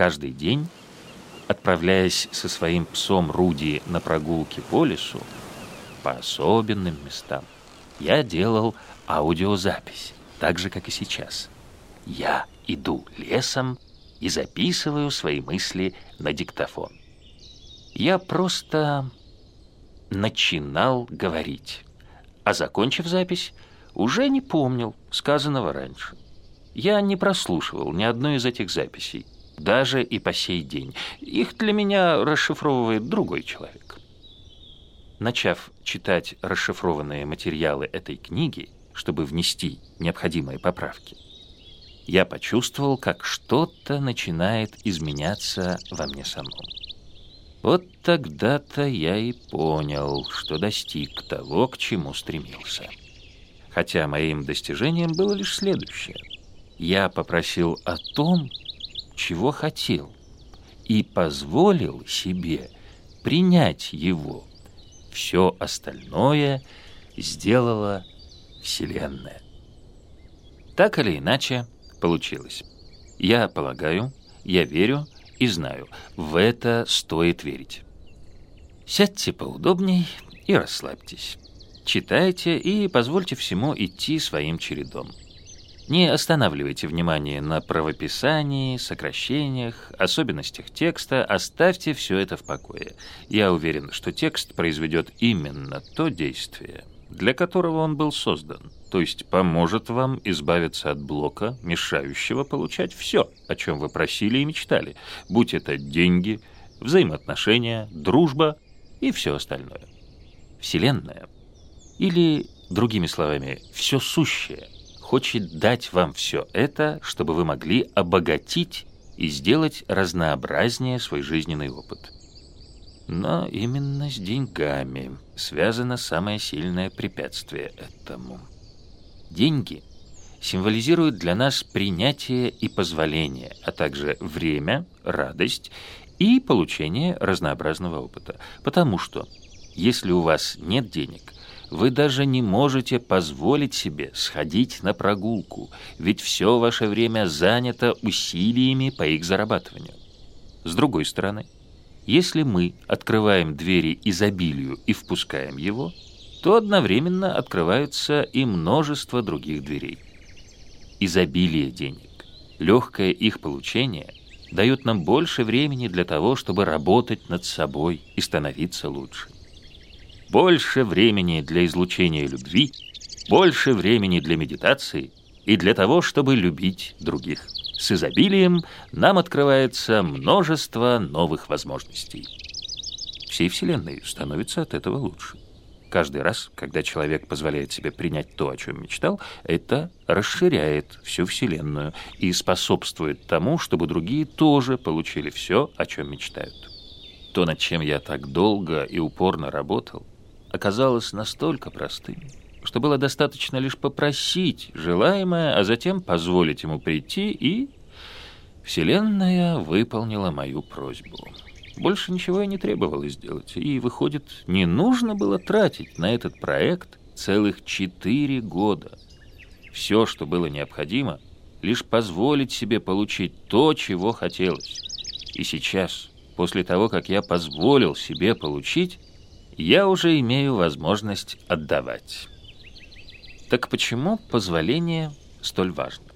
Каждый день, отправляясь со своим псом Руди на прогулки по лесу, по особенным местам, я делал аудиозапись, так же, как и сейчас. Я иду лесом и записываю свои мысли на диктофон. Я просто начинал говорить, а закончив запись, уже не помнил сказанного раньше. Я не прослушивал ни одной из этих записей, даже и по сей день. Их для меня расшифровывает другой человек. Начав читать расшифрованные материалы этой книги, чтобы внести необходимые поправки, я почувствовал, как что-то начинает изменяться во мне самом. Вот тогда-то я и понял, что достиг того, к чему стремился. Хотя моим достижением было лишь следующее. Я попросил о том, чего хотел, и позволил себе принять его. Все остальное сделала Вселенная. Так или иначе получилось. Я полагаю, я верю и знаю, в это стоит верить. Сядьте поудобней и расслабьтесь. Читайте и позвольте всему идти своим чередом. Не останавливайте внимание на правописании, сокращениях, особенностях текста, оставьте все это в покое. Я уверен, что текст произведет именно то действие, для которого он был создан, то есть поможет вам избавиться от блока, мешающего получать все, о чем вы просили и мечтали, будь это деньги, взаимоотношения, дружба и все остальное. Вселенная, или, другими словами, все сущее – хочет дать вам все это, чтобы вы могли обогатить и сделать разнообразнее свой жизненный опыт. Но именно с деньгами связано самое сильное препятствие этому. Деньги символизируют для нас принятие и позволение, а также время, радость и получение разнообразного опыта. Потому что, если у вас нет денег – вы даже не можете позволить себе сходить на прогулку, ведь все ваше время занято усилиями по их зарабатыванию. С другой стороны, если мы открываем двери изобилию и впускаем его, то одновременно открываются и множество других дверей. Изобилие денег, легкое их получение дает нам больше времени для того, чтобы работать над собой и становиться лучше больше времени для излучения любви, больше времени для медитации и для того, чтобы любить других. С изобилием нам открывается множество новых возможностей. Всей Вселенной становится от этого лучше. Каждый раз, когда человек позволяет себе принять то, о чем мечтал, это расширяет всю Вселенную и способствует тому, чтобы другие тоже получили все, о чем мечтают. То, над чем я так долго и упорно работал, оказалось настолько простым, что было достаточно лишь попросить желаемое, а затем позволить ему прийти, и Вселенная выполнила мою просьбу. Больше ничего и не требовалось сделать, и, выходит, не нужно было тратить на этот проект целых четыре года. Все, что было необходимо, лишь позволить себе получить то, чего хотелось. И сейчас, после того, как я позволил себе получить, я уже имею возможность отдавать. Так почему позволение столь важно?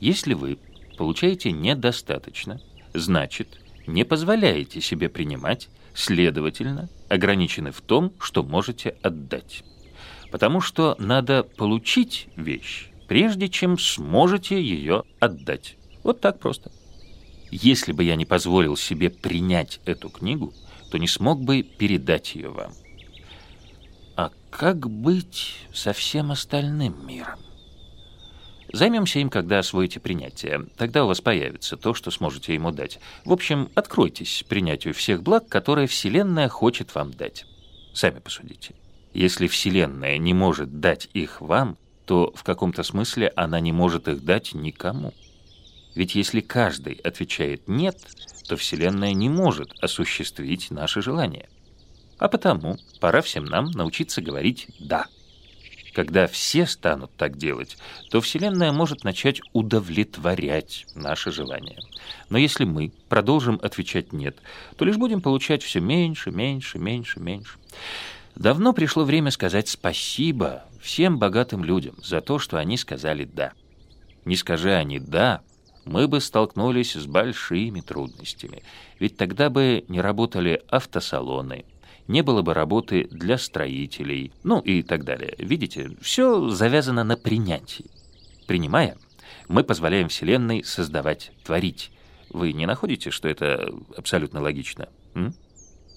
Если вы получаете недостаточно, значит, не позволяете себе принимать, следовательно, ограничены в том, что можете отдать. Потому что надо получить вещь, прежде чем сможете ее отдать. Вот так просто. Если бы я не позволил себе принять эту книгу, то не смог бы передать ее вам. А как быть со всем остальным миром? Займемся им, когда освоите принятие. Тогда у вас появится то, что сможете ему дать. В общем, откройтесь принятию всех благ, которые Вселенная хочет вам дать. Сами посудите. Если Вселенная не может дать их вам, то в каком-то смысле она не может их дать никому. Ведь если каждый отвечает «нет», то Вселенная не может осуществить наши желания. А потому пора всем нам научиться говорить «да». Когда все станут так делать, то Вселенная может начать удовлетворять наши желания. Но если мы продолжим отвечать «нет», то лишь будем получать все меньше, меньше, меньше, меньше. Давно пришло время сказать спасибо всем богатым людям за то, что они сказали «да». Не скажи они «да», мы бы столкнулись с большими трудностями, ведь тогда бы не работали автосалоны, не было бы работы для строителей, ну и так далее. Видите, все завязано на принятии. Принимая, мы позволяем Вселенной создавать, творить. Вы не находите, что это абсолютно логично? М?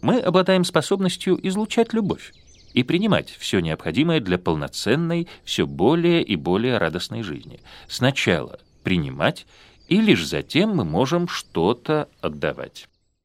Мы обладаем способностью излучать любовь и принимать все необходимое для полноценной, все более и более радостной жизни. Сначала принимать, и лишь затем мы можем что-то отдавать.